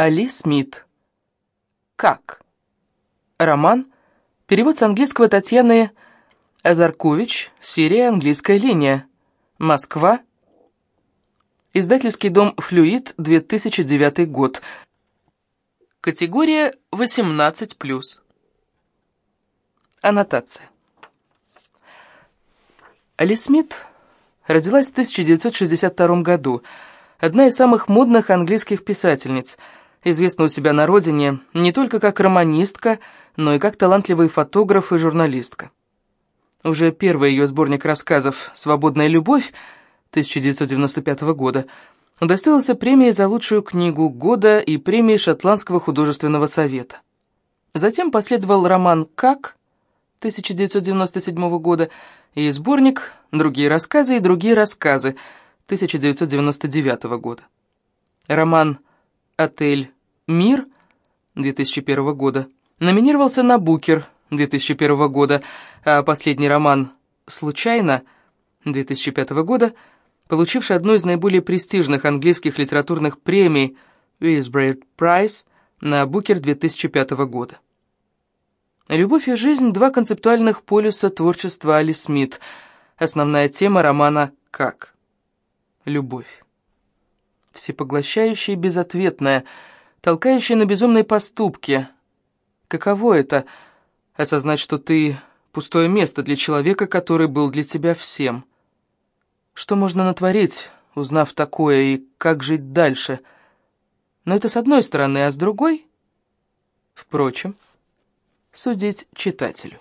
Али Смит. Как? Роман. Перевод с английского Татьяны Азаркович. Серия «Английская линия». Москва. Издательский дом «Флюид», 2009 год. Категория 18+. Аннотация. Али Смит родилась в 1962 году, одна из самых модных английских писательниц, известна у себя на родине не только как романистка, но и как талантливый фотограф и журналистка. Уже первый ее сборник рассказов «Свободная любовь» 1995 года удостоился премии за лучшую книгу года и премии Шотландского художественного совета. Затем последовал роман «Как» 1997 года и сборник «Другие рассказы и другие рассказы» 1999 года. Роман «Отель Мир» 2001 года номинировался на Букер 2001 года, а последний роман «Случайно» 2005 года – получивший одну из наиболее престижных английских литературных премий Whisbread Prize на Букер 2005 года. «Любовь и жизнь» — два концептуальных полюса творчества Али Смит. Основная тема романа «Как?» Любовь. Всепоглощающая и безответная, толкающая на безумные поступки. Каково это — осознать, что ты — пустое место для человека, который был для тебя всем — что можно натворить, узнав такое, и как жить дальше? Но это с одной стороны, а с другой... Впрочем, судить читателю.